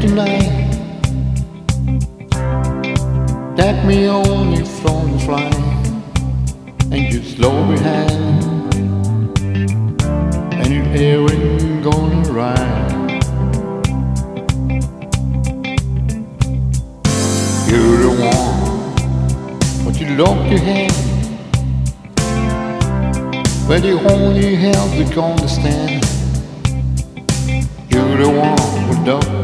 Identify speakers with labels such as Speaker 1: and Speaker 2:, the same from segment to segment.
Speaker 1: tonight. Take me on your flown flight, and you slow behind, and your air ain't gonna ride. You're the one, but you lock your hand. When you only have to understand You're the one who don't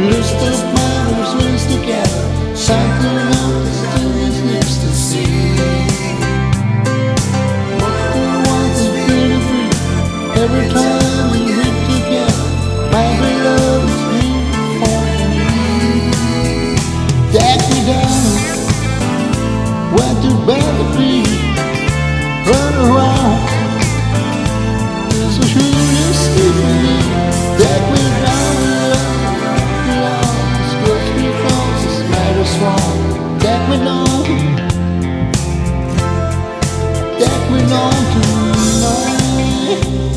Speaker 1: Luz we long, that we to.